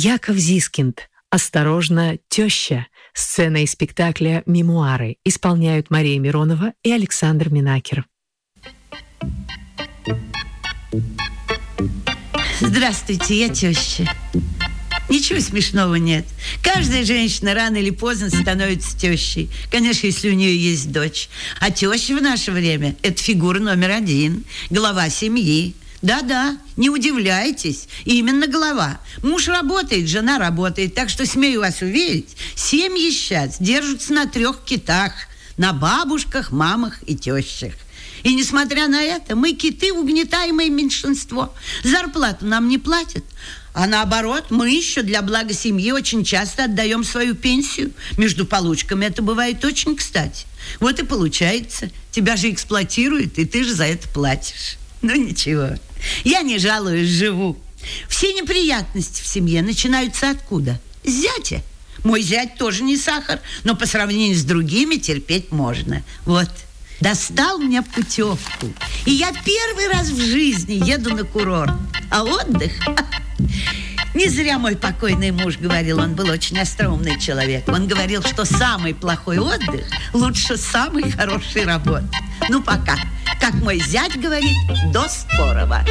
Яков Зискинд. «Осторожно, теща». Сцена из спектакля «Мемуары» исполняют Мария Миронова и Александр Минакер. Здравствуйте, я теща. Ничего смешного нет. Каждая женщина рано или поздно становится тещей. Конечно, если у нее есть дочь. А теща в наше время – это фигура номер один. Глава семьи. Да-да, не удивляйтесь, именно голова. Муж работает, жена работает, так что, смею вас уверить, семьи сейчас держатся на трех китах – на бабушках, мамах и тещах. И несмотря на это, мы киты угнетаемое меньшинство. Зарплату нам не платят, а наоборот, мы еще для блага семьи очень часто отдаем свою пенсию. Между получками это бывает очень кстати. Вот и получается. Тебя же эксплуатируют, и ты же за это платишь. Ну ничего. Я не жалуюсь, живу. Все неприятности в семье начинаются откуда? С зятя. Мой зять тоже не сахар, но по сравнению с другими терпеть можно. Вот. Достал мне путевку. И я первый раз в жизни еду на курорт. А отдых... Не зря мой покойный муж говорил, он был очень остроумный человек. Он говорил, что самый плохой отдых лучше самой хорошей работы. Ну, пока. Как мой зять говорит, до скорого.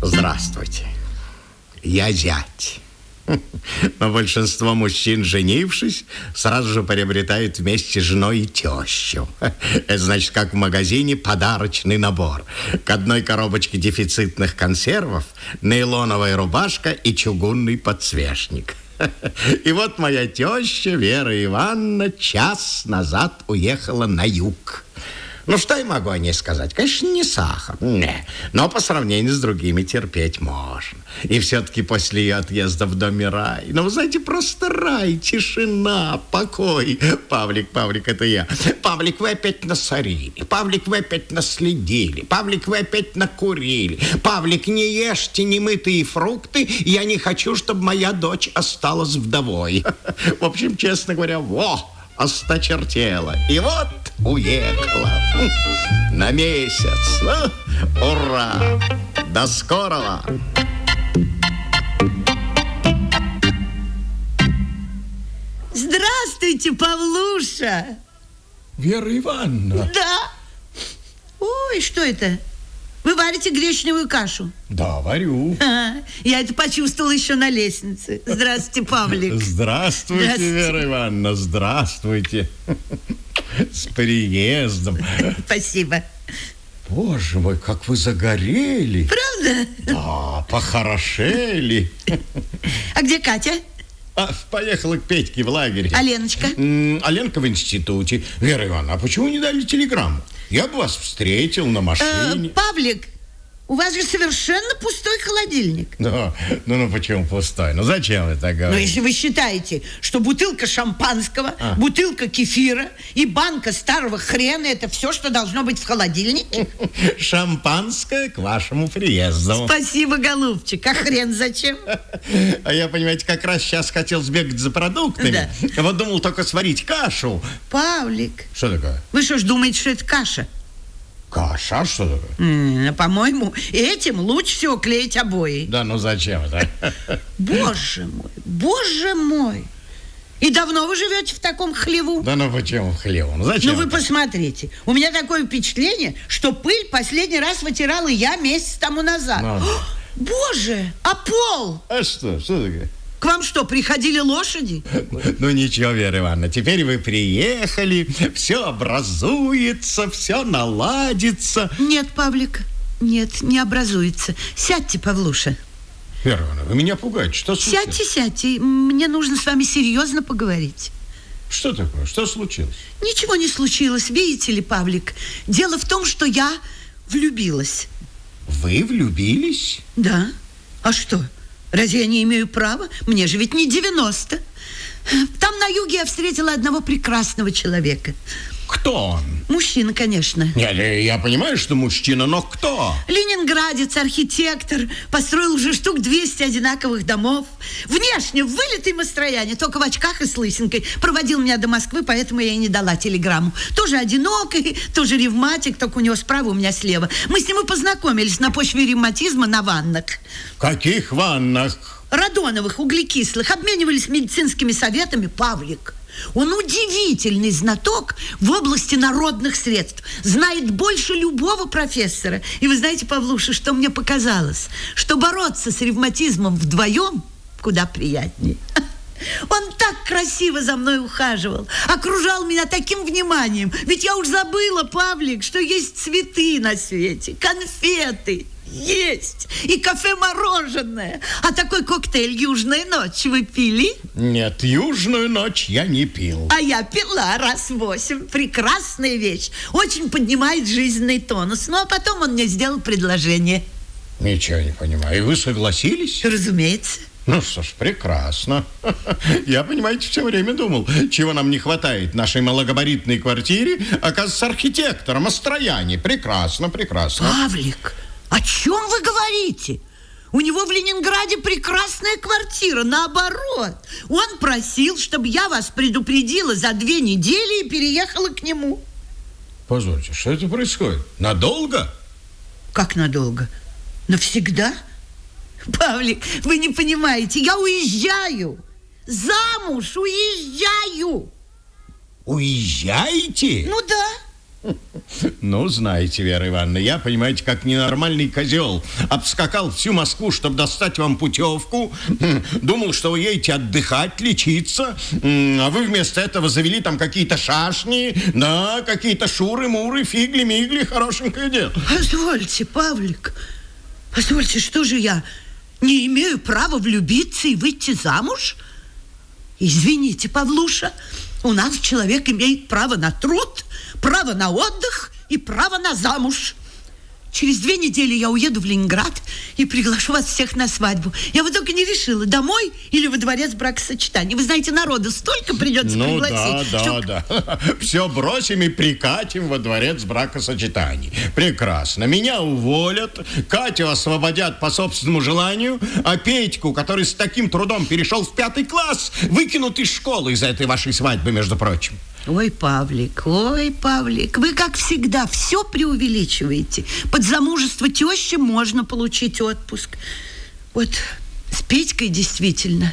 Здравствуйте. Я зять. Но большинство мужчин, женившись, сразу же приобретают вместе с женой и тещу. Это значит, как в магазине подарочный набор. К одной коробочке дефицитных консервов, нейлоновая рубашка и чугунный подсвечник. И вот моя теща Вера Ивановна час назад уехала на юг. Ну, что я могу о ней сказать? Конечно, не сахар, не. Но по сравнению с другими терпеть можно. И все-таки после ее отъезда в доме рай. Ну, вы знаете, просто рай, тишина, покой. Павлик, Павлик, это я. Павлик, вы опять насорили. Павлик, вы опять наследили. Павлик, вы опять накурили. Павлик, не ешьте немытые фрукты. Я не хочу, чтобы моя дочь осталась вдовой. В общем, честно говоря, во, осточертела. И вот уехала на месяц. Ну, ура! До скорого! Здравствуйте, Павлуша! Вера Ивановна. Да. Ой, что это? Вы варите гречневую кашу? Да, варю. А, я это почувствовала еще на лестнице. Здравствуйте, Павлик. Здравствуйте, Здравствуйте. Вера Ивановна, здравствуйте. С приездом. Спасибо. Боже мой, как вы загорели. Правда? Да, похорошели. А где Катя? А, поехала к Петьке в лагерь. А Леночка? А Ленка в институте. Вера Ивановна, а почему не дали телеграмму? Я бы вас встретил на машине. Э, Павлик, у вас же совершенно пустой холодильник. Да, ну, ну почему пустой? Ну зачем вы так говорите? Ну, если вы считаете, что бутылка шампанского, а. бутылка кефира и банка старого хрена это все, что должно быть в холодильнике. Шампанское к вашему приезду. Спасибо, голубчик. А хрен зачем? А я, понимаете, как раз сейчас хотел сбегать за продуктами. Да. Вот думал только сварить кашу. Павлик. Что такое? Вы что ж думаете, что это каша? Каша? Что такое? По-моему, этим лучше всего клеить обои. Да, ну зачем это? Боже мой, боже мой. И давно вы живете в таком хлеву? Да ну почему в хлеву? Ну зачем? Ну вы это? посмотрите. У меня такое впечатление, что пыль последний раз вытирала я месяц тому назад. Ну. О, боже, а пол? А что? Что такое? К вам что, приходили лошади? Ну ничего, Вера Ивановна, теперь вы приехали, все образуется, все наладится. Нет, Павлик, нет, не образуется. Сядьте, Павлуша. Вера Ивановна, вы меня пугаете. Что случилось? Сядьте, сядьте. Мне нужно с вами серьезно поговорить. Что такое? Что случилось? Ничего не случилось. Видите ли, Павлик, дело в том, что я влюбилась. Вы влюбились? Да. А что? Разве я не имею права? Мне же ведь не 90. Там на юге я встретила одного прекрасного человека. Кто он? Мужчина, конечно. Нет, я понимаю, что мужчина, но кто? Ленинградец, архитектор, построил уже штук 200 одинаковых домов. Внешне вылитый мастрояне, только в очках и с лысинкой. Проводил меня до Москвы, поэтому я и не дала телеграмму. Тоже одинокий, тоже ревматик, только у него справа, у меня слева. Мы с ним и познакомились на почве ревматизма на ваннах. Каких ваннах? Радоновых, углекислых. Обменивались медицинскими советами. Павлик. Он удивительный знаток в области народных средств. Знает больше любого профессора. И вы знаете, Павлуша, что мне показалось? Что бороться с ревматизмом вдвоем куда приятнее. Он так красиво за мной ухаживал, окружал меня таким вниманием. Ведь я уж забыла, Павлик, что есть цветы на свете, конфеты. Есть. И кафе-мороженое. А такой коктейль «Южная ночь» вы пили? Нет, «Южную ночь» я не пил. А я пила раз восемь. Прекрасная вещь. Очень поднимает жизненный тонус. Ну, а потом он мне сделал предложение. Ничего не понимаю. И вы согласились? Разумеется. Ну что ж, прекрасно. Я, понимаете, все время думал, чего нам не хватает нашей малогабаритной квартире, оказывается, архитектором, о строянии. Прекрасно, прекрасно. Павлик, о чем вы говорите? У него в Ленинграде прекрасная квартира. Наоборот, он просил, чтобы я вас предупредила за две недели и переехала к нему. Позвольте, что это происходит? Надолго? Как надолго? Навсегда? Павлик, вы не понимаете, я уезжаю. Замуж уезжаю. Уезжаете? Ну да. Ну, знаете, Вера Ивановна, я, понимаете, как ненормальный козел. Обскакал всю Москву, чтобы достать вам путевку. Думал, что вы едете отдыхать, лечиться. А вы вместо этого завели там какие-то шашни, да, какие-то шуры-муры, фигли-мигли, хорошенькое дело. Позвольте, Павлик, позвольте, что же я не имею права влюбиться и выйти замуж? Извините, Павлуша, у нас человек имеет право на труд, право на отдых и право на замуж. Через две недели я уеду в Ленинград и приглашу вас всех на свадьбу. Я вот только не решила, домой или во дворец бракосочетания. Вы знаете, народу столько придется ну, пригласить. да, что... да, да. Все бросим и прикатим во дворец бракосочетаний. Прекрасно. Меня уволят, Катю освободят по собственному желанию, а Петьку, который с таким трудом перешел в пятый класс, выкинут из школы из-за этой вашей свадьбы, между прочим. Ой, Павлик, ой, Павлик, вы, как всегда, все преувеличиваете. Под замужество тещи можно получить отпуск. Вот с Петькой действительно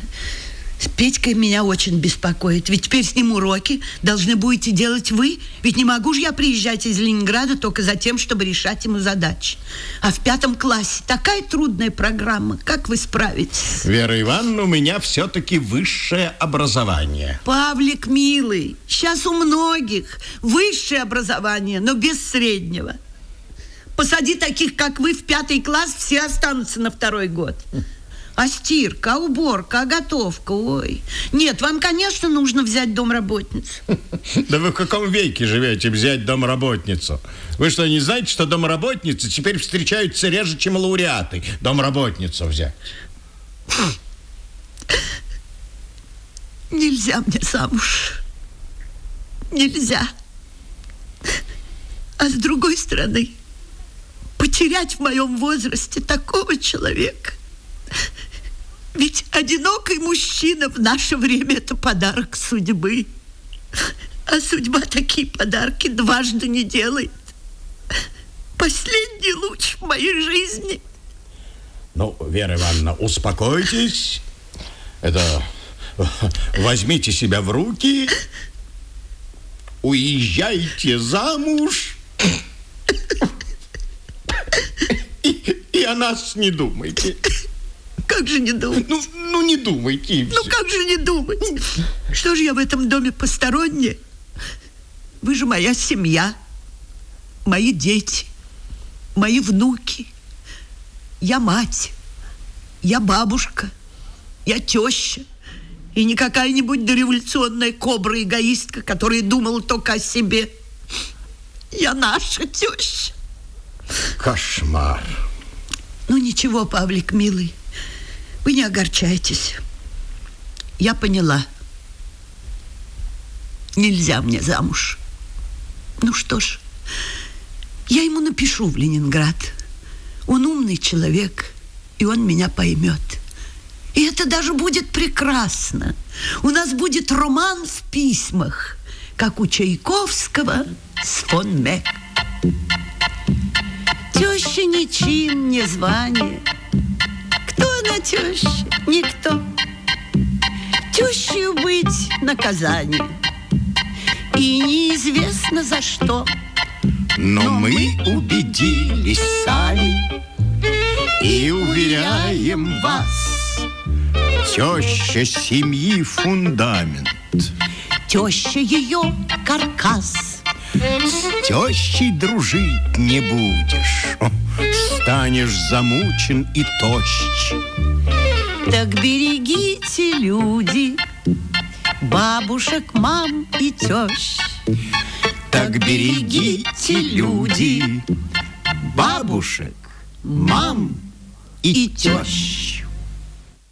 с Петькой меня очень беспокоит. Ведь теперь с ним уроки должны будете делать вы. Ведь не могу же я приезжать из Ленинграда только за тем, чтобы решать ему задачи. А в пятом классе такая трудная программа. Как вы справитесь? Вера Ивановна, у меня все-таки высшее образование. Павлик, милый, сейчас у многих высшее образование, но без среднего. Посади таких, как вы, в пятый класс, все останутся на второй год. А стирка, а уборка, а готовка, ой. Нет, вам, конечно, нужно взять домработницу. Да вы в каком веке живете взять домработницу? Вы что, не знаете, что домработницы теперь встречаются реже, чем лауреаты? Домработницу взять. Нельзя мне замуж. Нельзя. А с другой стороны, потерять в моем возрасте такого человека ведь одинокий мужчина в наше время – это подарок судьбы. А судьба такие подарки дважды не делает. Последний луч в моей жизни. Ну, Вера Ивановна, успокойтесь. Это возьмите себя в руки, уезжайте замуж и, и о нас не думайте. Как же не думать? Ну, ну не думайте. Ну, как же не думать? Что же я в этом доме посторонняя? Вы же моя семья, мои дети, мои внуки. Я мать, я бабушка, я теща. И не какая-нибудь дореволюционная кобра-эгоистка, которая думала только о себе. Я наша теща. Кошмар. Ну ничего, Павлик, милый. Вы не огорчайтесь. Я поняла. Нельзя мне замуж. Ну что ж, я ему напишу в Ленинград. Он умный человек, и он меня поймет. И это даже будет прекрасно. У нас будет роман в письмах, как у Чайковского с фон Мек. Теща ни чин, ни звание. Теща? Никто. Тещью быть наказание. И неизвестно за что. Но, Но мы убедились сами и уверяем вас, теща семьи фундамент. Теща ее каркас. С тещей дружить не будешь. Станешь замучен и тощ. Так берегите, люди, бабушек, мам и тещ. Так берегите, люди, бабушек, мам и тещ.